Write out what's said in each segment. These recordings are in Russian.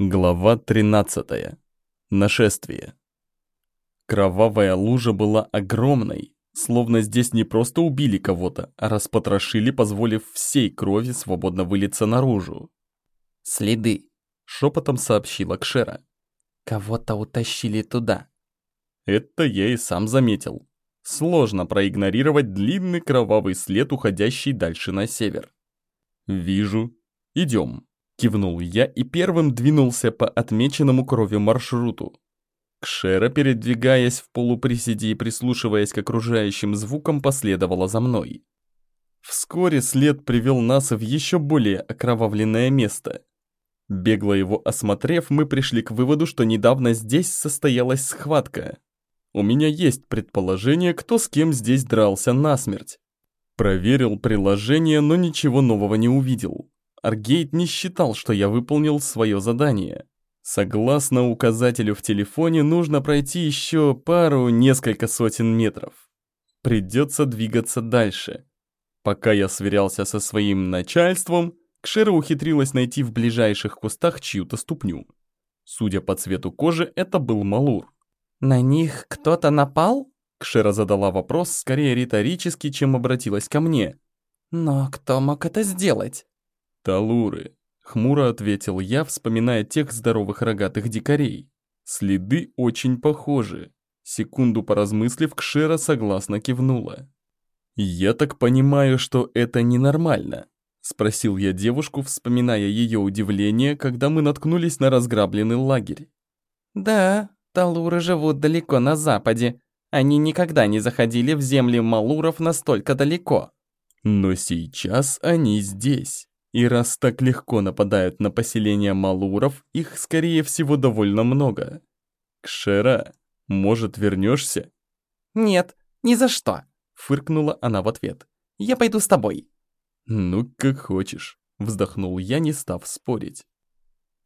Глава 13. Нашествие. Кровавая лужа была огромной, словно здесь не просто убили кого-то, а распотрошили, позволив всей крови свободно вылиться наружу. «Следы», — шепотом сообщила Кшера. «Кого-то утащили туда». Это я и сам заметил. Сложно проигнорировать длинный кровавый след, уходящий дальше на север. «Вижу. Идем». Кивнул я и первым двинулся по отмеченному кровью маршруту. Кшера, передвигаясь в полуприседе и прислушиваясь к окружающим звукам, последовала за мной. Вскоре след привел нас в еще более окровавленное место. Бегло его осмотрев, мы пришли к выводу, что недавно здесь состоялась схватка. У меня есть предположение, кто с кем здесь дрался насмерть. Проверил приложение, но ничего нового не увидел. Аргейт не считал, что я выполнил свое задание. Согласно указателю в телефоне, нужно пройти еще пару-несколько сотен метров. Придется двигаться дальше. Пока я сверялся со своим начальством, Кшера ухитрилась найти в ближайших кустах чью-то ступню. Судя по цвету кожи, это был Малур. «На них кто-то напал?» Кшера задала вопрос скорее риторически, чем обратилась ко мне. «Но кто мог это сделать?» «Талуры», — хмуро ответил я, вспоминая тех здоровых рогатых дикарей. «Следы очень похожи». Секунду поразмыслив, Кшера согласно кивнула. «Я так понимаю, что это ненормально», — спросил я девушку, вспоминая ее удивление, когда мы наткнулись на разграбленный лагерь. «Да, талуры живут далеко на западе. Они никогда не заходили в земли малуров настолько далеко». «Но сейчас они здесь». И раз так легко нападают на поселения малуров, их, скорее всего, довольно много. Кшера, может, вернешься? «Нет, ни за что», — фыркнула она в ответ. «Я пойду с тобой». «Ну, как хочешь», — вздохнул я, не став спорить.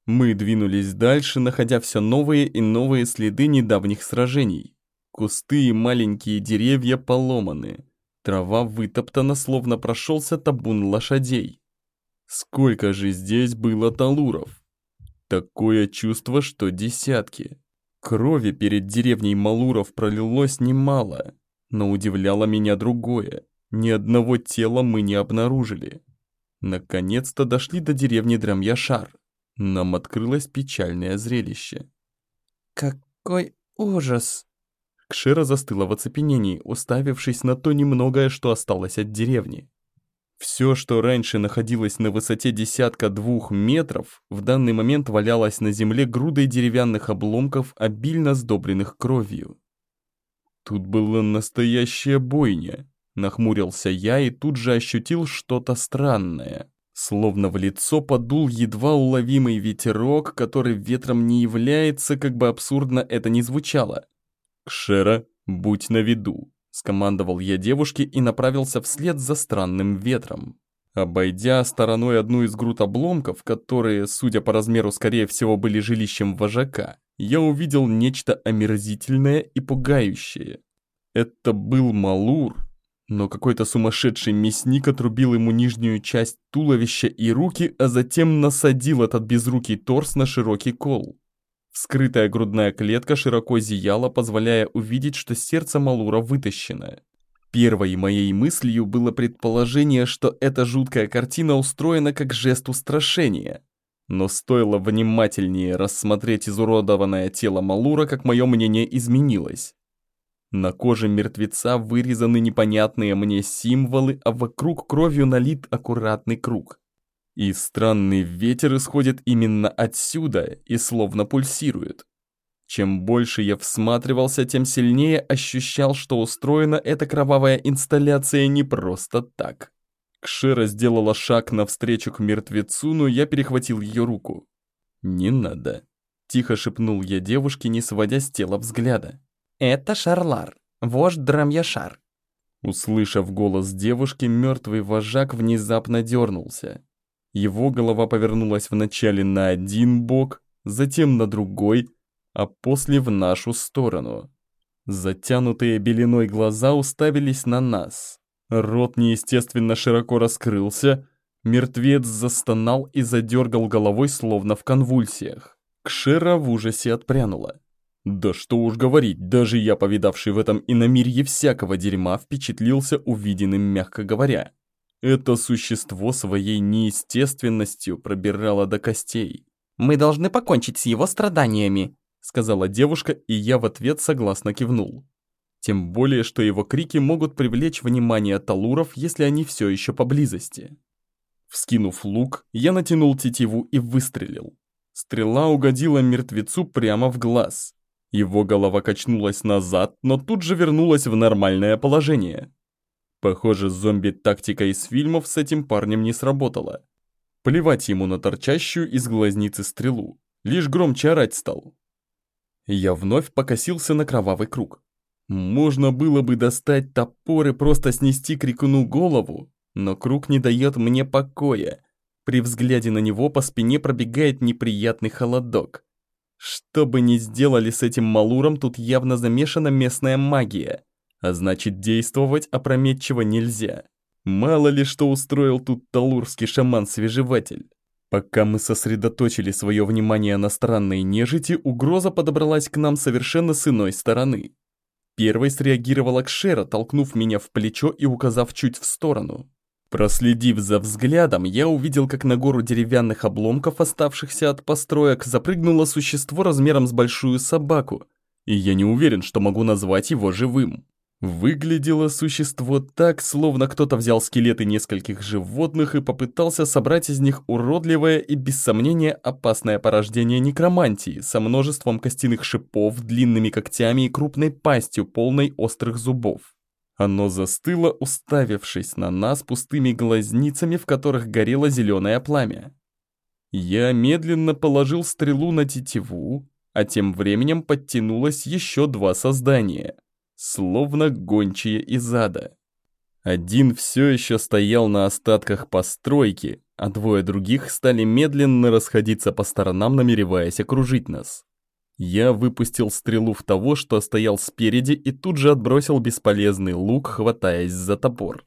Мы двинулись дальше, находя все новые и новые следы недавних сражений. Кусты и маленькие деревья поломаны. Трава вытоптана, словно прошелся табун лошадей. Сколько же здесь было талуров? Такое чувство, что десятки. Крови перед деревней Малуров пролилось немало, но удивляло меня другое. Ни одного тела мы не обнаружили. Наконец-то дошли до деревни Драмьяшар. Нам открылось печальное зрелище. «Какой ужас!» Кшира застыла в оцепенении, уставившись на то немногое, что осталось от деревни. Все, что раньше находилось на высоте десятка-двух метров, в данный момент валялось на земле грудой деревянных обломков, обильно сдобренных кровью. Тут была настоящая бойня. Нахмурился я и тут же ощутил что-то странное. Словно в лицо подул едва уловимый ветерок, который ветром не является, как бы абсурдно это ни звучало. «Кшера, будь на виду», Скомандовал я девушке и направился вслед за странным ветром. Обойдя стороной одну из груд обломков, которые, судя по размеру, скорее всего были жилищем вожака, я увидел нечто омерзительное и пугающее. Это был Малур, но какой-то сумасшедший мясник отрубил ему нижнюю часть туловища и руки, а затем насадил этот безрукий торс на широкий кол. Вскрытая грудная клетка широко зияла, позволяя увидеть, что сердце Малура вытащено. Первой моей мыслью было предположение, что эта жуткая картина устроена как жест устрашения. Но стоило внимательнее рассмотреть изуродованное тело Малура, как мое мнение изменилось. На коже мертвеца вырезаны непонятные мне символы, а вокруг кровью налит аккуратный круг. И странный ветер исходит именно отсюда и словно пульсирует. Чем больше я всматривался, тем сильнее ощущал, что устроена эта кровавая инсталляция не просто так. Кшира сделала шаг навстречу к мертвецу, но я перехватил ее руку. «Не надо», — тихо шепнул я девушке, не сводя с тела взгляда. «Это Шарлар, вождь Драмьяшар». Услышав голос девушки, мертвый вожак внезапно дернулся. Его голова повернулась вначале на один бок, затем на другой, а после в нашу сторону. Затянутые беленой глаза уставились на нас. Рот неестественно широко раскрылся, мертвец застонал и задергал головой, словно в конвульсиях. Кшера в ужасе отпрянула. Да что уж говорить, даже я, повидавший в этом иномирье всякого дерьма, впечатлился увиденным, мягко говоря. Это существо своей неестественностью пробирало до костей. «Мы должны покончить с его страданиями», — сказала девушка, и я в ответ согласно кивнул. Тем более, что его крики могут привлечь внимание талуров, если они все еще поблизости. Вскинув лук, я натянул тетиву и выстрелил. Стрела угодила мертвецу прямо в глаз. Его голова качнулась назад, но тут же вернулась в нормальное положение. Похоже, зомби-тактика из фильмов с этим парнем не сработала. Плевать ему на торчащую из глазницы стрелу, лишь громче орать стал. Я вновь покосился на кровавый круг. Можно было бы достать топор и просто снести крикуну голову, но круг не дает мне покоя. При взгляде на него по спине пробегает неприятный холодок. Что бы ни сделали с этим малуром, тут явно замешана местная магия. А значит, действовать опрометчиво нельзя. Мало ли что устроил тут талурский шаман-свежеватель. Пока мы сосредоточили свое внимание на странной нежити, угроза подобралась к нам совершенно с иной стороны. Первой среагировала Кшера, толкнув меня в плечо и указав чуть в сторону. Проследив за взглядом, я увидел, как на гору деревянных обломков, оставшихся от построек, запрыгнуло существо размером с большую собаку, и я не уверен, что могу назвать его живым. Выглядело существо так, словно кто-то взял скелеты нескольких животных и попытался собрать из них уродливое и, без сомнения, опасное порождение некромантии со множеством костяных шипов, длинными когтями и крупной пастью, полной острых зубов. Оно застыло, уставившись на нас пустыми глазницами, в которых горело зеленое пламя. Я медленно положил стрелу на тетиву, а тем временем подтянулось еще два создания, словно гончие из ада. Один все еще стоял на остатках постройки, а двое других стали медленно расходиться по сторонам, намереваясь окружить нас. Я выпустил стрелу в того, что стоял спереди, и тут же отбросил бесполезный лук, хватаясь за топор.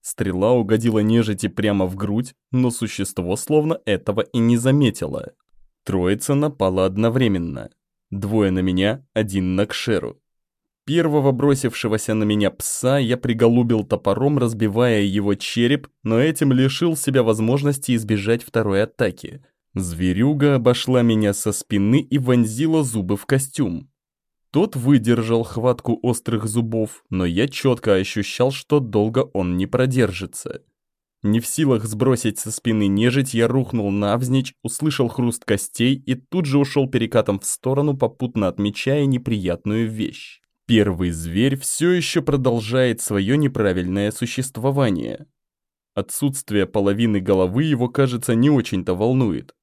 Стрела угодила нежити прямо в грудь, но существо словно этого и не заметило. Троица напала одновременно. Двое на меня, один на Кшеру. Первого бросившегося на меня пса я приголубил топором, разбивая его череп, но этим лишил себя возможности избежать второй атаки – Зверюга обошла меня со спины и вонзила зубы в костюм. Тот выдержал хватку острых зубов, но я четко ощущал, что долго он не продержится. Не в силах сбросить со спины нежить, я рухнул навзничь, услышал хруст костей и тут же ушел перекатом в сторону, попутно отмечая неприятную вещь. Первый зверь все еще продолжает свое неправильное существование. Отсутствие половины головы его, кажется, не очень-то волнует.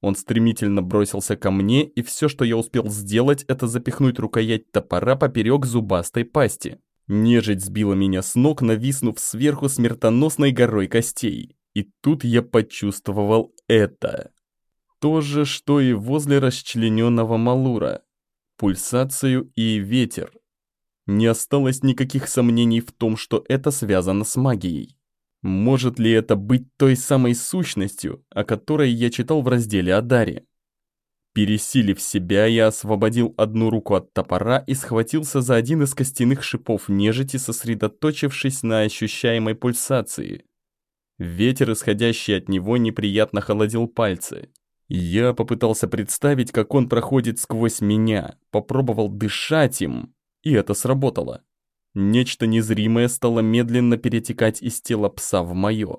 Он стремительно бросился ко мне, и все, что я успел сделать, это запихнуть рукоять топора поперек зубастой пасти. Нежить сбила меня с ног, нависнув сверху смертоносной горой костей. И тут я почувствовал это. То же, что и возле расчлененного Малура. Пульсацию и ветер. Не осталось никаких сомнений в том, что это связано с магией. Может ли это быть той самой сущностью, о которой я читал в разделе о Даре? Пересилив себя, я освободил одну руку от топора и схватился за один из костяных шипов нежити, сосредоточившись на ощущаемой пульсации. Ветер, исходящий от него, неприятно холодил пальцы. Я попытался представить, как он проходит сквозь меня, попробовал дышать им, и это сработало. Нечто незримое стало медленно перетекать из тела пса в мое.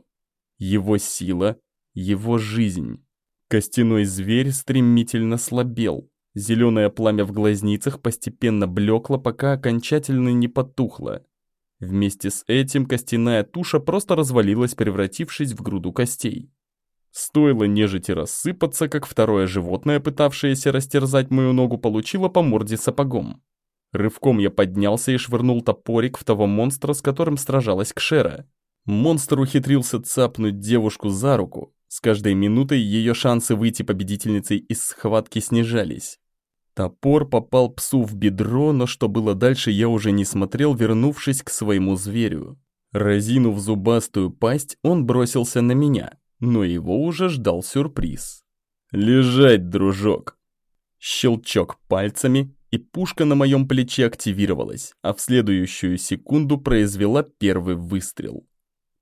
Его сила, его жизнь. Костяной зверь стремительно слабел. Зеленое пламя в глазницах постепенно блекло, пока окончательно не потухло. Вместе с этим костяная туша просто развалилась, превратившись в груду костей. Стоило нежити рассыпаться, как второе животное, пытавшееся растерзать мою ногу, получило по морде сапогом. Рывком я поднялся и швырнул топорик в того монстра, с которым сражалась Кшера. Монстр ухитрился цапнуть девушку за руку. С каждой минутой ее шансы выйти победительницей из схватки снижались. Топор попал псу в бедро, но что было дальше, я уже не смотрел, вернувшись к своему зверю. Разинув зубастую пасть, он бросился на меня, но его уже ждал сюрприз. «Лежать, дружок!» Щелчок пальцами, и пушка на моем плече активировалась, а в следующую секунду произвела первый выстрел.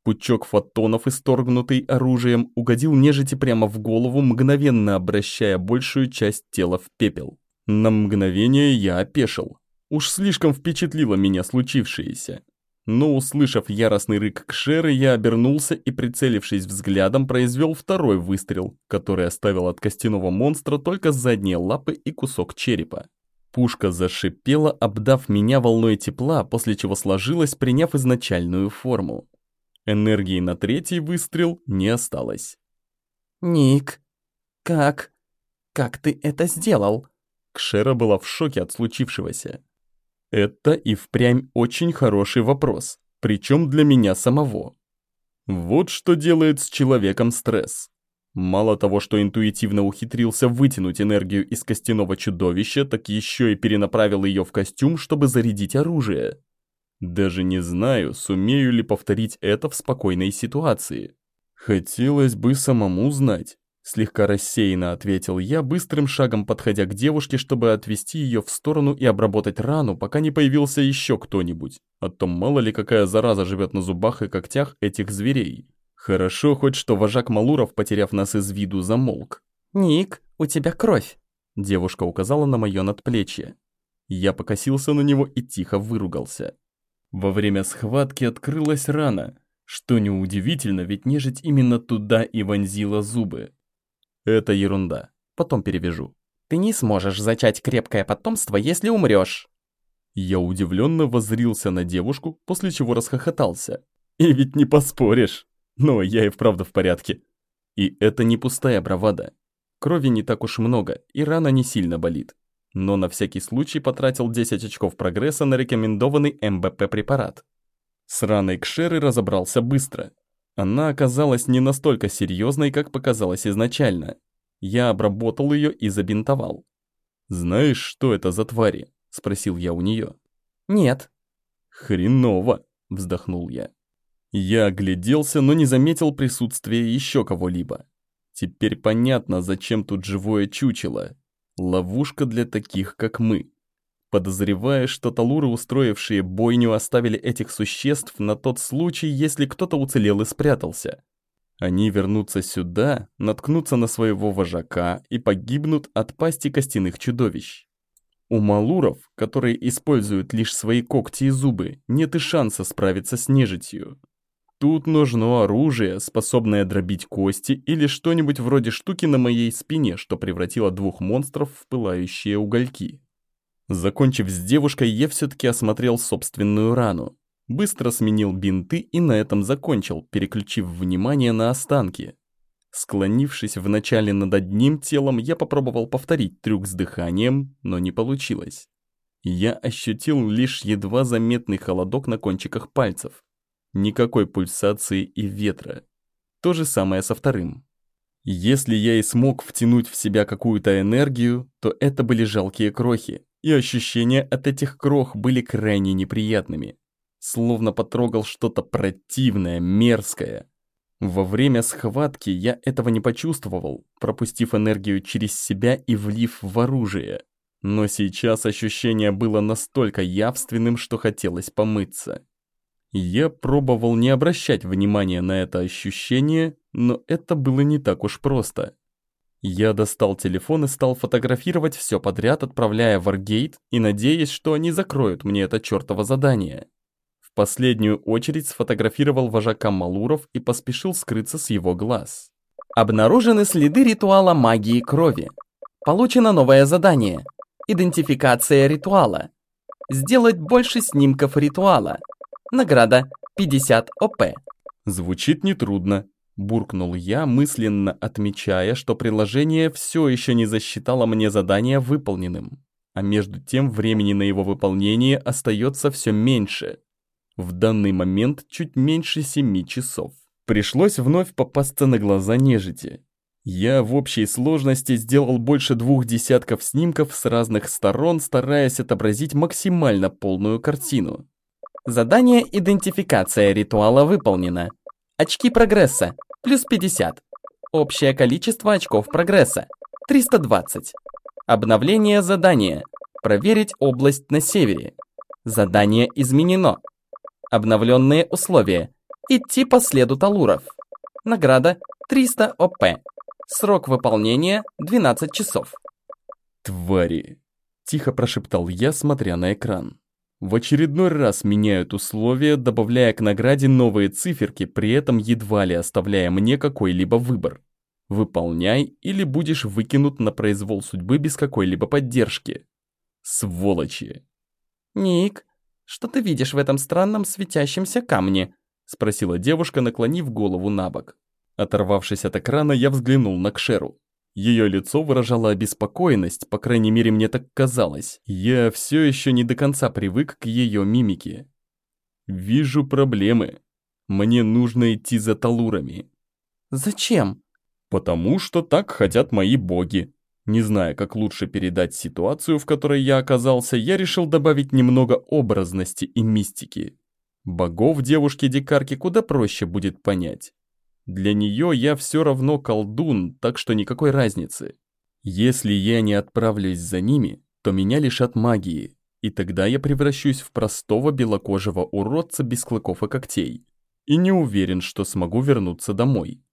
Пучок фотонов, исторгнутый оружием, угодил нежити прямо в голову, мгновенно обращая большую часть тела в пепел. На мгновение я опешил. Уж слишком впечатлило меня случившееся. Но, услышав яростный рык Кшеры, я обернулся и, прицелившись взглядом, произвел второй выстрел, который оставил от костяного монстра только задние лапы и кусок черепа. Пушка зашипела, обдав меня волной тепла, после чего сложилась, приняв изначальную форму. Энергии на третий выстрел не осталось. «Ник, как? Как ты это сделал?» Кшера была в шоке от случившегося. Это и впрямь очень хороший вопрос, причем для меня самого. Вот что делает с человеком стресс. Мало того, что интуитивно ухитрился вытянуть энергию из костяного чудовища, так еще и перенаправил ее в костюм, чтобы зарядить оружие. Даже не знаю, сумею ли повторить это в спокойной ситуации. Хотелось бы самому знать. Слегка рассеянно ответил я, быстрым шагом подходя к девушке, чтобы отвести ее в сторону и обработать рану, пока не появился еще кто-нибудь. А то мало ли какая зараза живет на зубах и когтях этих зверей. Хорошо хоть, что вожак Малуров, потеряв нас из виду, замолк. «Ник, у тебя кровь!» Девушка указала на мое надплечье. Я покосился на него и тихо выругался. Во время схватки открылась рана, что неудивительно, ведь нежить именно туда и вонзила зубы. Это ерунда. Потом перевяжу. Ты не сможешь зачать крепкое потомство, если умрешь. Я удивленно воззрился на девушку, после чего расхохотался. И ведь не поспоришь. Но я и вправду в порядке. И это не пустая бравада. Крови не так уж много, и рана не сильно болит. Но на всякий случай потратил 10 очков прогресса на рекомендованный МБП-препарат. С раной Кшеры разобрался быстро. Она оказалась не настолько серьезной, как показалось изначально. Я обработал ее и забинтовал. «Знаешь, что это за твари?» – спросил я у нее. «Нет». «Хреново!» – вздохнул я. Я огляделся, но не заметил присутствия еще кого-либо. Теперь понятно, зачем тут живое чучело. Ловушка для таких, как мы. Подозревая, что талуры, устроившие бойню, оставили этих существ на тот случай, если кто-то уцелел и спрятался. Они вернутся сюда, наткнутся на своего вожака и погибнут от пасти костяных чудовищ. У малуров, которые используют лишь свои когти и зубы, нет и шанса справиться с нежитью. Тут нужно оружие, способное дробить кости или что-нибудь вроде штуки на моей спине, что превратило двух монстров в пылающие угольки. Закончив с девушкой, я все-таки осмотрел собственную рану. Быстро сменил бинты и на этом закончил, переключив внимание на останки. Склонившись вначале над одним телом, я попробовал повторить трюк с дыханием, но не получилось. Я ощутил лишь едва заметный холодок на кончиках пальцев. Никакой пульсации и ветра. То же самое со вторым. Если я и смог втянуть в себя какую-то энергию, то это были жалкие крохи, и ощущения от этих крох были крайне неприятными. Словно потрогал что-то противное, мерзкое. Во время схватки я этого не почувствовал, пропустив энергию через себя и влив в оружие. Но сейчас ощущение было настолько явственным, что хотелось помыться. Я пробовал не обращать внимания на это ощущение, но это было не так уж просто. Я достал телефон и стал фотографировать все подряд, отправляя в Wargate и надеясь, что они закроют мне это чертово задание. В последнюю очередь сфотографировал вожака Малуров и поспешил скрыться с его глаз. Обнаружены следы ритуала магии крови. Получено новое задание. Идентификация ритуала. Сделать больше снимков ритуала. Награда 50 ОП. Звучит нетрудно, буркнул я, мысленно отмечая, что приложение все еще не засчитало мне задание выполненным. А между тем времени на его выполнение остается все меньше. В данный момент чуть меньше семи часов. Пришлось вновь попасться на глаза нежити. Я в общей сложности сделал больше двух десятков снимков с разных сторон, стараясь отобразить максимально полную картину. Задание «Идентификация ритуала» выполнено. Очки прогресса плюс 50. Общее количество очков прогресса – 320. Обновление задания. Проверить область на севере. Задание изменено. Обновленные условия. Идти по следу Талуров. Награда 300 ОП. Срок выполнения 12 часов. «Твари!» – тихо прошептал я, смотря на экран. В очередной раз меняют условия, добавляя к награде новые циферки, при этом едва ли оставляя мне какой-либо выбор. Выполняй или будешь выкинут на произвол судьбы без какой-либо поддержки. Сволочи! «Ник, что ты видишь в этом странном светящемся камне?» – спросила девушка, наклонив голову на бок. Оторвавшись от экрана, я взглянул на Кшеру. Ее лицо выражало обеспокоенность, по крайней мере мне так казалось. Я все еще не до конца привык к ее мимике. Вижу проблемы. Мне нужно идти за талурами. Зачем? Потому что так хотят мои боги. Не зная, как лучше передать ситуацию, в которой я оказался, я решил добавить немного образности и мистики. Богов девушки-дикарки куда проще будет понять. Для нее я все равно колдун, так что никакой разницы. Если я не отправлюсь за ними, то меня лишат магии, и тогда я превращусь в простого белокожего уродца без клыков и когтей. И не уверен, что смогу вернуться домой.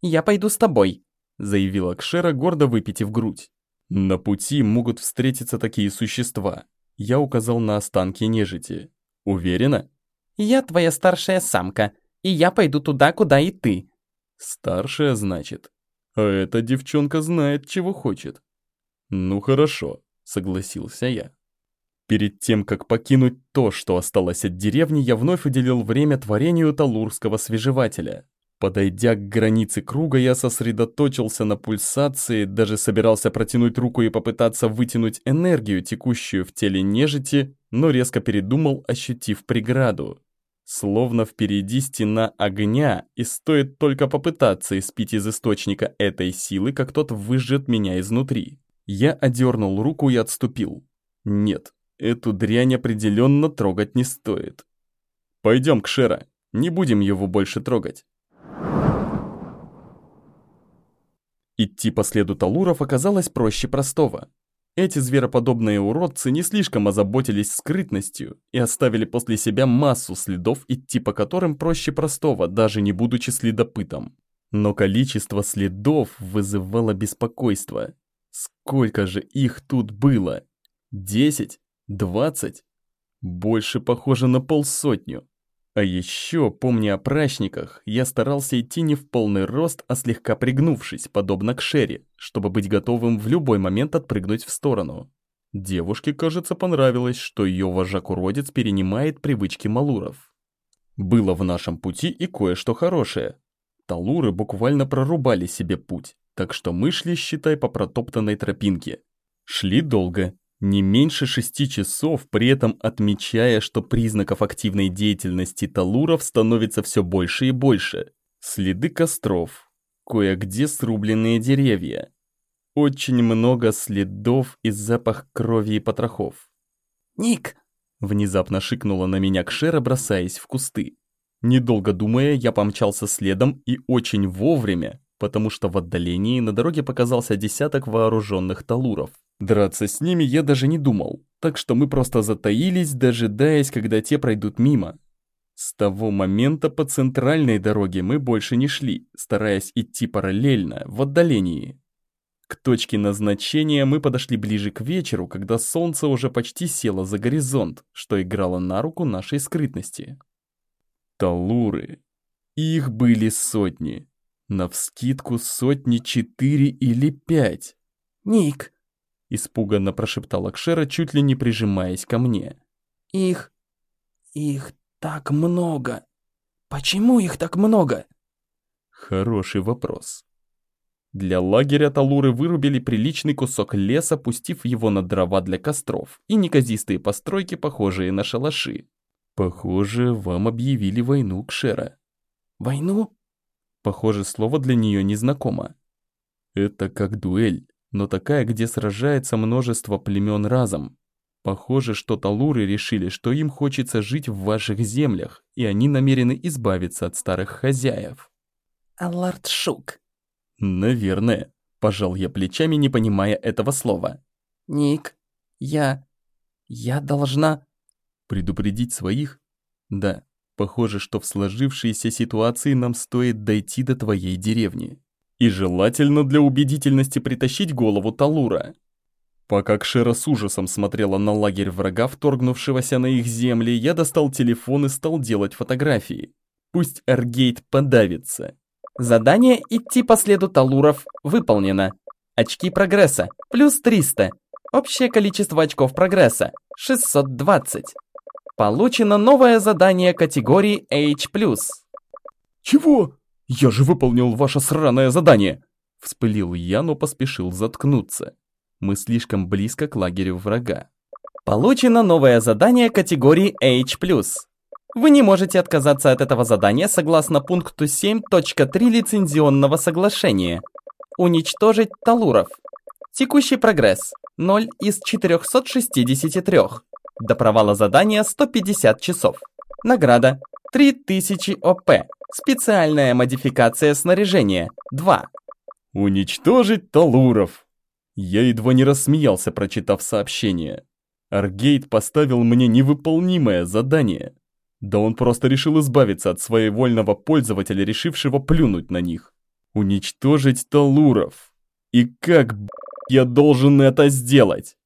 «Я пойду с тобой», — заявила Кшера, гордо выпитив грудь. «На пути могут встретиться такие существа». Я указал на останки нежити. «Уверена?» «Я твоя старшая самка, и я пойду туда, куда и ты», Старшая, значит. А эта девчонка знает, чего хочет. Ну хорошо, согласился я. Перед тем, как покинуть то, что осталось от деревни, я вновь уделил время творению талурского свежевателя. Подойдя к границе круга, я сосредоточился на пульсации, даже собирался протянуть руку и попытаться вытянуть энергию, текущую в теле нежити, но резко передумал, ощутив преграду. Словно впереди стена огня, и стоит только попытаться испить из источника этой силы, как тот выжжет меня изнутри. Я одернул руку и отступил. Нет, эту дрянь определенно трогать не стоит. Пойдем к Шера, не будем его больше трогать. Идти по следу Талуров оказалось проще простого. Эти звероподобные уродцы не слишком озаботились скрытностью и оставили после себя массу следов, идти по которым проще простого, даже не будучи следопытом. Но количество следов вызывало беспокойство. Сколько же их тут было? Десять? Двадцать? Больше похоже на полсотню. А еще, помня о прачниках, я старался идти не в полный рост, а слегка пригнувшись, подобно к Шерри, чтобы быть готовым в любой момент отпрыгнуть в сторону. Девушке, кажется, понравилось, что ее вожак-уродец перенимает привычки малуров. Было в нашем пути и кое-что хорошее. Талуры буквально прорубали себе путь, так что мы шли, считай, по протоптанной тропинке. Шли долго, не меньше шести часов, при этом отмечая, что признаков активной деятельности талуров становится все больше и больше. Следы костров, кое-где срубленные деревья. Очень много следов и запах крови и потрохов. «Ник!» – внезапно шикнула на меня Кшера, бросаясь в кусты. Недолго думая, я помчался следом и очень вовремя, потому что в отдалении на дороге показался десяток вооруженных талуров. Драться с ними я даже не думал, так что мы просто затаились, дожидаясь, когда те пройдут мимо. С того момента по центральной дороге мы больше не шли, стараясь идти параллельно, в отдалении. К точке назначения мы подошли ближе к вечеру, когда солнце уже почти село за горизонт, что играло на руку нашей скрытности. Талуры. Их были сотни. Навскидку сотни четыре или пять. «Ник!» Испуганно прошептала Кшера, чуть ли не прижимаясь ко мне. «Их... их так много. Почему их так много?» Хороший вопрос. Для лагеря Талуры вырубили приличный кусок леса, пустив его на дрова для костров и неказистые постройки, похожие на шалаши. Похоже, вам объявили войну, Кшера. Войну? Похоже, слово для нее незнакомо. Это как дуэль но такая, где сражается множество племен разом. Похоже, что талуры решили, что им хочется жить в ваших землях, и они намерены избавиться от старых хозяев. Аллард Шук. Наверное, пожал я плечами, не понимая этого слова. Ник, я... я должна... Предупредить своих? Да, похоже, что в сложившейся ситуации нам стоит дойти до твоей деревни. И желательно для убедительности притащить голову Талура. Пока Кшера с ужасом смотрела на лагерь врага, вторгнувшегося на их земли, я достал телефон и стал делать фотографии. Пусть Аргейт подавится. Задание «Идти по следу Талуров» выполнено. Очки прогресса – плюс 300. Общее количество очков прогресса – 620. Получено новое задание категории H+. «Чего? Я же выполнил ваше сраное задание!» Вспылил я, но поспешил заткнуться. Мы слишком близко к лагерю врага. Получено новое задание категории H+. Вы не можете отказаться от этого задания согласно пункту 7.3 лицензионного соглашения. Уничтожить Талуров. Текущий прогресс 0 из 463. До провала задания 150 часов. Награда 3000 ОП. Специальная модификация снаряжения 2. Уничтожить Талуров. Я едва не рассмеялся, прочитав сообщение. Аргейт поставил мне невыполнимое задание. Да он просто решил избавиться от своевольного пользователя, решившего плюнуть на них. Уничтожить Талуров. И как, я должен это сделать?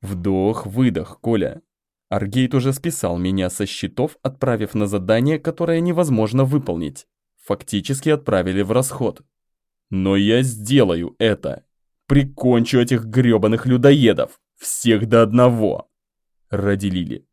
Вдох-выдох, Коля. Аргейт уже списал меня со счетов, отправив на задание, которое невозможно выполнить. Фактически отправили в расход. Но я сделаю это. Прикончу этих грёбаных людоедов. Всех до одного. Ради Лили.